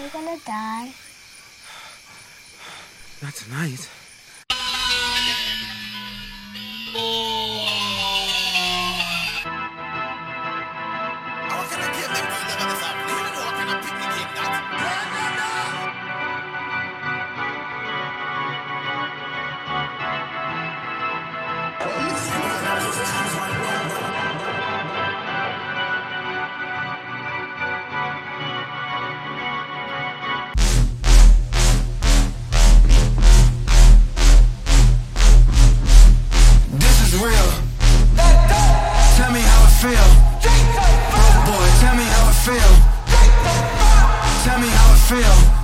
Are we gonna die? Not tonight. feel. Broke boy, tell me how it feel. Tell me how it feel.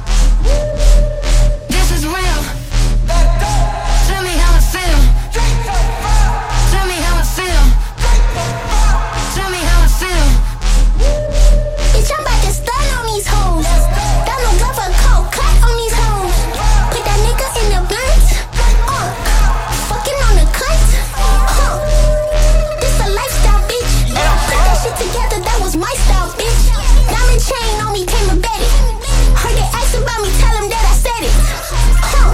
Together, that was my style, bitch. Diamond chain on me, came embedded. Heard they ask about me, tell them that I said it. Huh.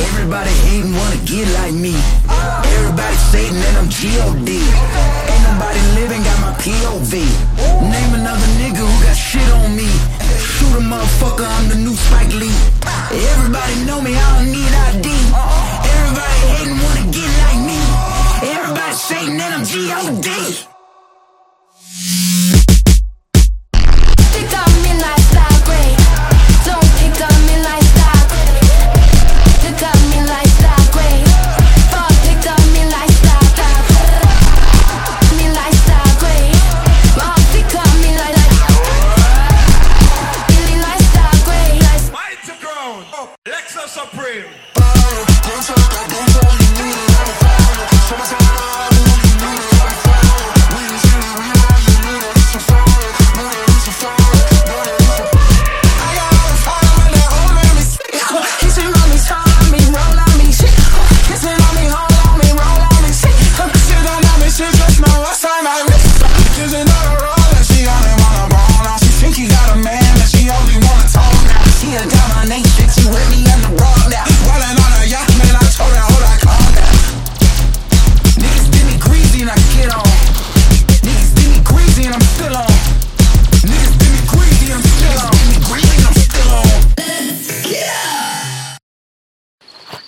Everybody hating wanna get like me. Everybody Satan and I'm G-O-D. Motherfucker, I'm the new Spike Lee. Everybody know me, I don't need ID. Niggas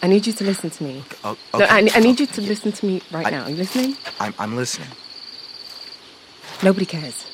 I need you to listen to me. Oh, No. I, I need you oh, to listen to me right I- now. Are you listening? I'm, I'm listening. Nobody cares.